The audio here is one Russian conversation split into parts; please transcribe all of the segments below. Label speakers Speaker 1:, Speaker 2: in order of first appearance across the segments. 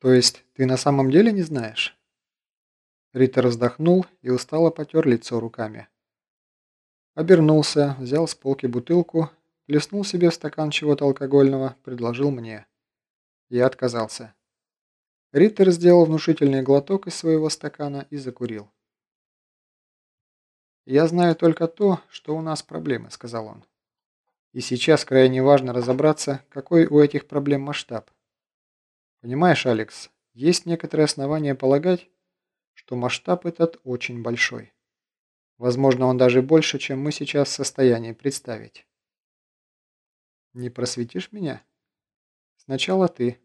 Speaker 1: То есть ты на самом деле не знаешь? Риттер вздохнул и устало потер лицо руками. Обернулся, взял с полки бутылку, плеснул себе в стакан чего-то алкогольного, предложил мне. Я отказался. Риттер сделал внушительный глоток из своего стакана и закурил. «Я знаю только то, что у нас проблемы», — сказал он. «И сейчас крайне важно разобраться, какой у этих проблем масштаб. Понимаешь, Алекс, есть некоторые основания полагать, что масштаб этот очень большой. Возможно, он даже больше, чем мы сейчас в состоянии представить. Не просветишь меня? Сначала ты.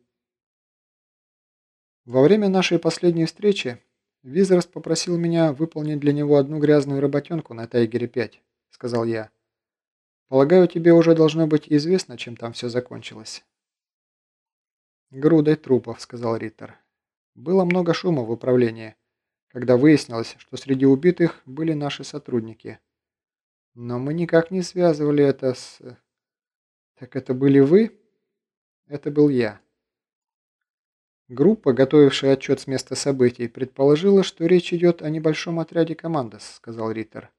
Speaker 1: Во время нашей последней встречи Визерс попросил меня выполнить для него одну грязную работенку на Тайгере-5, сказал я. Полагаю, тебе уже должно быть известно, чем там все закончилось. «Грудой трупов», — сказал Риттер. «Было много шума в управлении, когда выяснилось, что среди убитых были наши сотрудники. Но мы никак не связывали это с... Так это были вы? Это был я». Группа, готовившая отчет с места событий, предположила, что речь идет о небольшом отряде «Командос», — сказал Риттер.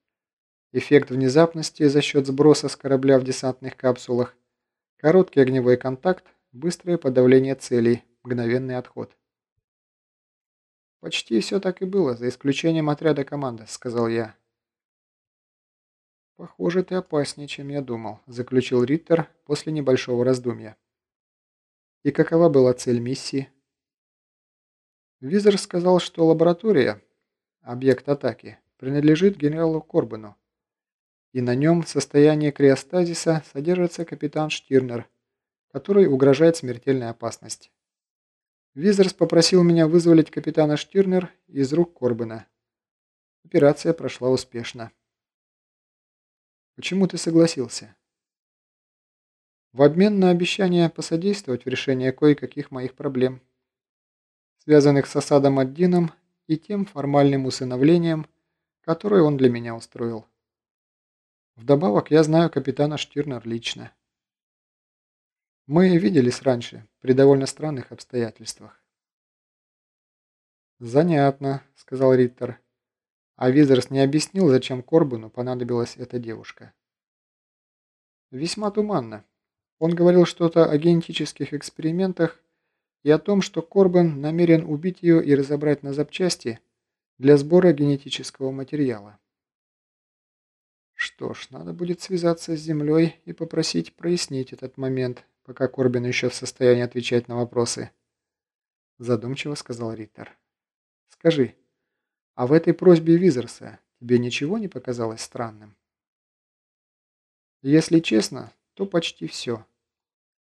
Speaker 1: Эффект внезапности за счет сброса с корабля в десантных капсулах, короткий огневой контакт, Быстрое подавление целей, мгновенный отход. «Почти все так и было, за исключением отряда команды», — сказал я. «Похоже, ты опаснее, чем я думал», — заключил Риттер после небольшого раздумья. «И какова была цель миссии?» Визер сказал, что лаборатория, объект атаки, принадлежит генералу Корбану, и на нем в состоянии криостазиса содержится капитан Штирнер, которой угрожает смертельная опасность. Визерс попросил меня вызволить капитана Штирнер из рук Корбена. Операция прошла успешно. Почему ты согласился? В обмен на обещание посодействовать в решении кое-каких моих проблем, связанных с осадом Аддином и тем формальным усыновлением, которое он для меня устроил. Вдобавок я знаю капитана Штирнер лично. Мы виделись раньше, при довольно странных обстоятельствах. «Занятно», — сказал Риттер. А Визерс не объяснил, зачем Корбану понадобилась эта девушка. «Весьма туманно. Он говорил что-то о генетических экспериментах и о том, что Корбан намерен убить ее и разобрать на запчасти для сбора генетического материала. Что ж, надо будет связаться с Землей и попросить прояснить этот момент, пока Корбин еще в состоянии отвечать на вопросы. Задумчиво сказал Риттер. Скажи, а в этой просьбе Визерса тебе ничего не показалось странным? Если честно, то почти все.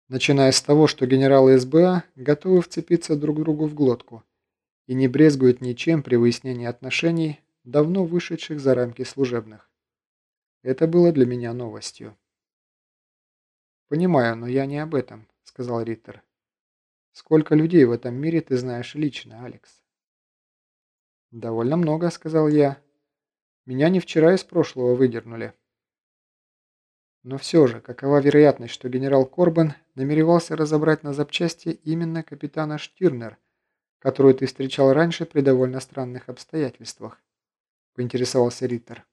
Speaker 1: Начиная с того, что генералы СБА готовы вцепиться друг другу в глотку и не брезгуют ничем при выяснении отношений, давно вышедших за рамки служебных. Это было для меня новостью. «Понимаю, но я не об этом», — сказал Риттер. «Сколько людей в этом мире ты знаешь лично, Алекс?» «Довольно много», — сказал я. «Меня не вчера из прошлого выдернули». Но все же, какова вероятность, что генерал Корбан намеревался разобрать на запчасти именно капитана Штирнер, которую ты встречал раньше при довольно странных обстоятельствах?» — поинтересовался Риттер.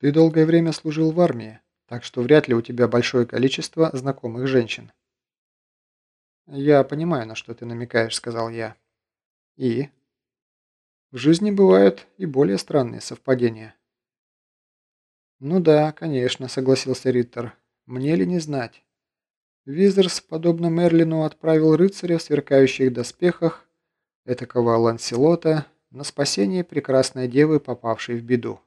Speaker 1: «Ты долгое время служил в армии, так что вряд ли у тебя большое количество знакомых женщин. «Я понимаю, на что ты намекаешь», — сказал я. «И?» «В жизни бывают и более странные совпадения». «Ну да, конечно», — согласился Риттер. «Мне ли не знать?» Визерс, подобно Мерлину, отправил рыцаря в сверкающих доспехах, этакого Ланселота, на спасение прекрасной девы, попавшей в беду.